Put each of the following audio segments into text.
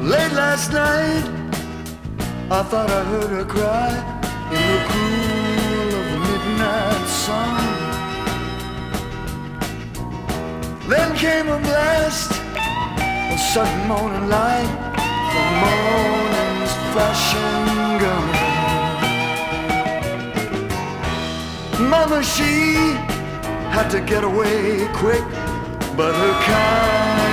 Late last night, I thought I heard her cry in the cool of the midnight sun. Then came a blast, a sudden morning light from morning's flashing gun. Mama, she had to get away quick, but her kind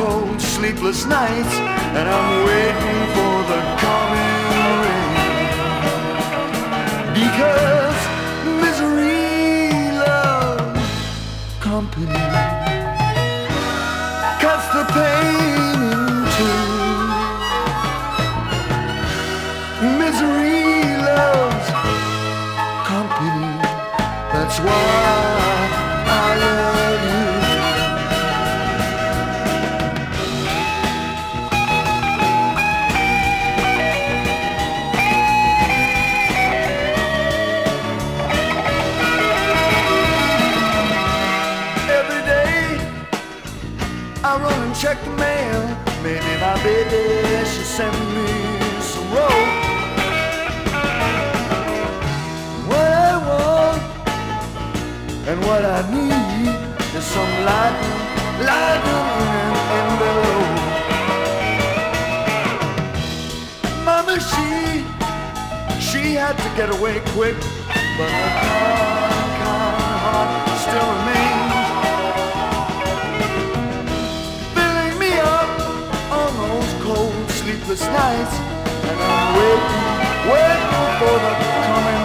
cold, sleepless nights, and I'm waiting for the coming rain because misery loves company, cuts the pain in two. Misery loves company. That's why I run and check the mail. Maybe my baby should send me some rope. What I want and what I need is some light, light in an envelope. Mama, she, she had to get away quick, but her kind, kind heart sleepless nights, and I'm waiting, waiting for the coming.